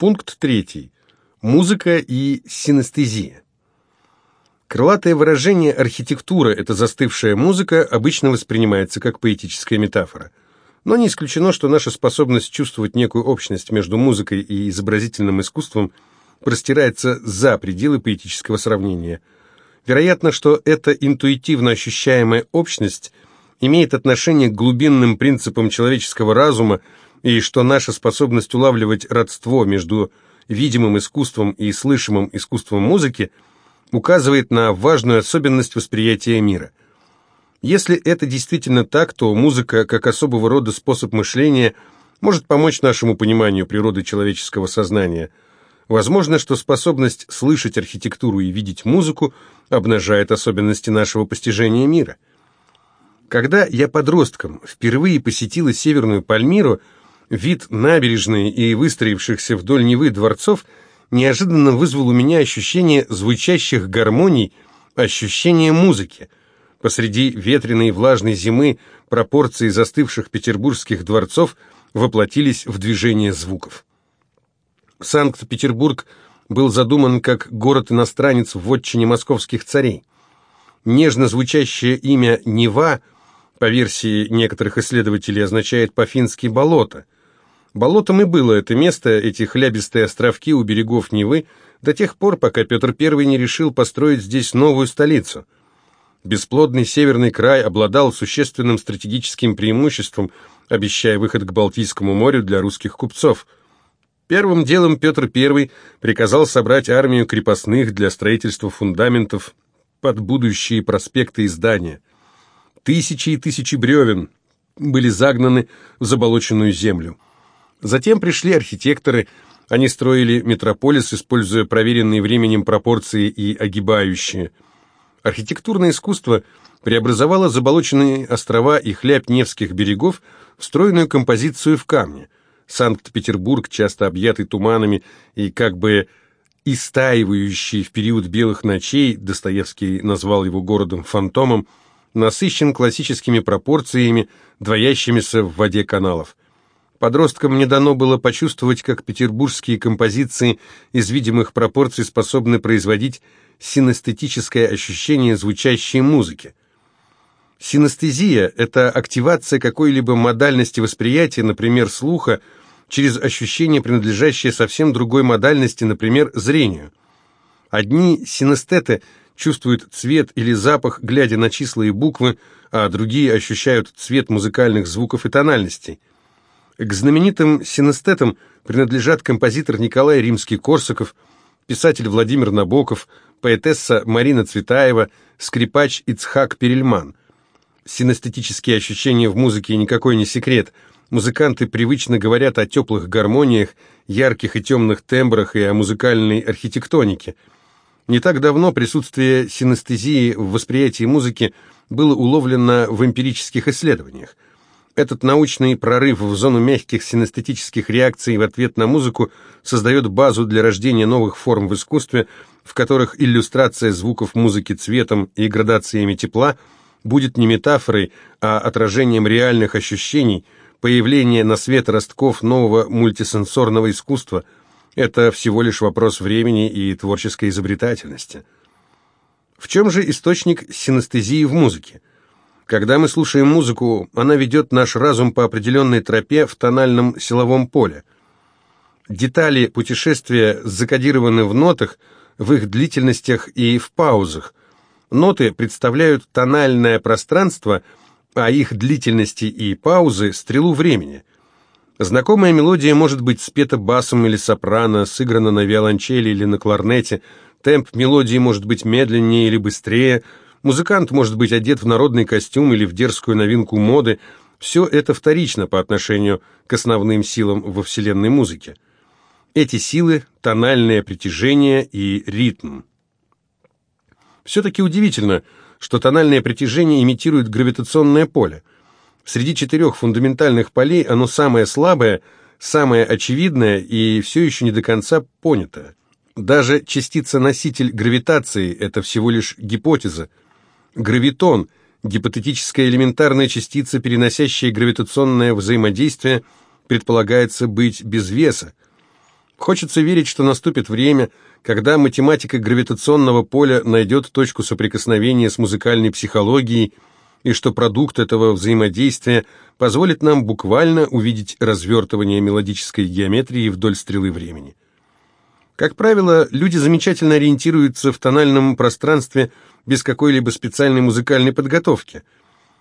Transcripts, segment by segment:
Пункт третий. Музыка и синестезия. Крылатое выражение «архитектура – это застывшая музыка» обычно воспринимается как поэтическая метафора. Но не исключено, что наша способность чувствовать некую общность между музыкой и изобразительным искусством простирается за пределы поэтического сравнения. Вероятно, что эта интуитивно ощущаемая общность имеет отношение к глубинным принципам человеческого разума и что наша способность улавливать родство между видимым искусством и слышимым искусством музыки – указывает на важную особенность восприятия мира. Если это действительно так, то музыка, как особого рода способ мышления, может помочь нашему пониманию природы человеческого сознания. Возможно, что способность слышать архитектуру и видеть музыку обнажает особенности нашего постижения мира. Когда я подростком впервые посетила Северную Пальмиру, вид набережной и выстроившихся вдоль Невы дворцов – неожиданно вызвал у меня ощущение звучащих гармоний, ощущение музыки. Посреди ветреной влажной зимы пропорции застывших петербургских дворцов воплотились в движение звуков. Санкт-Петербург был задуман как город-иностранец в вотчине московских царей. Нежно звучащее имя Нева, по версии некоторых исследователей, означает по-фински «болото», Болотом и было это место, эти хлябистые островки у берегов Невы, до тех пор, пока Петр I не решил построить здесь новую столицу. Бесплодный северный край обладал существенным стратегическим преимуществом, обещая выход к Балтийскому морю для русских купцов. Первым делом Петр I приказал собрать армию крепостных для строительства фундаментов под будущие проспекты и здания. Тысячи и тысячи бревен были загнаны в заболоченную землю. Затем пришли архитекторы, они строили метрополис, используя проверенные временем пропорции и огибающие. Архитектурное искусство преобразовало заболоченные острова и хлябь Невских берегов в стройную композицию в камне. Санкт-Петербург, часто объятый туманами и как бы истаивающий в период белых ночей, Достоевский назвал его городом-фантомом, насыщен классическими пропорциями, двоящимися в воде каналов. Подросткам не дано было почувствовать, как петербургские композиции из видимых пропорций способны производить синестетическое ощущение звучащей музыки. Синестезия – это активация какой-либо модальности восприятия, например, слуха, через ощущение, принадлежащее совсем другой модальности, например, зрению. Одни синестеты чувствуют цвет или запах, глядя на числа и буквы, а другие ощущают цвет музыкальных звуков и тональностей – к знаменитым синестетам принадлежат композитор Николай Римский-Корсаков, писатель Владимир Набоков, поэтесса Марина Цветаева, скрипач Ицхак Перельман. Синестетические ощущения в музыке никакой не секрет. Музыканты привычно говорят о теплых гармониях, ярких и темных тембрах и о музыкальной архитектонике. Не так давно присутствие синестезии в восприятии музыки было уловлено в эмпирических исследованиях – этот научный прорыв в зону мягких синестетических реакций в ответ на музыку создает базу для рождения новых форм в искусстве, в которых иллюстрация звуков музыки цветом и градациями тепла будет не метафорой, а отражением реальных ощущений, появление на свет ростков нового мультисенсорного искусства – это всего лишь вопрос времени и творческой изобретательности. В чем же источник синестезии в музыке? Когда мы слушаем музыку, она ведет наш разум по определенной тропе в тональном силовом поле. Детали путешествия закодированы в нотах, в их длительностях и в паузах. Ноты представляют тональное пространство, а их длительности и паузы – стрелу времени. Знакомая мелодия может быть спета басом или сопрано, сыграна на виолончели или на кларнете, темп мелодии может быть медленнее или быстрее – Музыкант может быть одет в народный костюм или в дерзкую новинку моды. Все это вторично по отношению к основным силам во вселенной музыки. Эти силы – тональное притяжение и ритм. Все-таки удивительно, что тональное притяжение имитирует гравитационное поле. Среди четырех фундаментальных полей оно самое слабое, самое очевидное и все еще не до конца понятое. Даже частица-носитель гравитации – это всего лишь гипотеза, Гравитон – гипотетическая элементарная частица, переносящая гравитационное взаимодействие, предполагается быть без веса. Хочется верить, что наступит время, когда математика гравитационного поля найдет точку соприкосновения с музыкальной психологией, и что продукт этого взаимодействия позволит нам буквально увидеть развертывание мелодической геометрии вдоль стрелы времени. Как правило, люди замечательно ориентируются в тональном пространстве без какой-либо специальной музыкальной подготовки.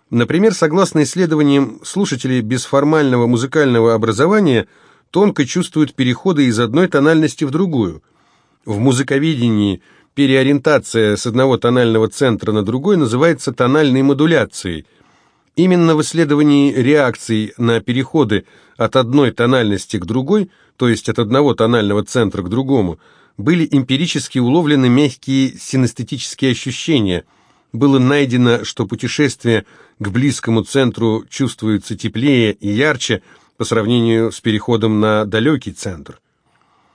Например, согласно исследованиям, слушатели без формального музыкального образования тонко чувствуют переходы из одной тональности в другую. В музыковедении переориентация с одного тонального центра на другой называется тональной модуляцией. Именно в исследовании реакций на переходы от одной тональности к другой, то есть от одного тонального центра к другому, были эмпирически уловлены мягкие синестетические ощущения. Было найдено, что путешествие к близкому центру чувствуется теплее и ярче по сравнению с переходом на далекий центр.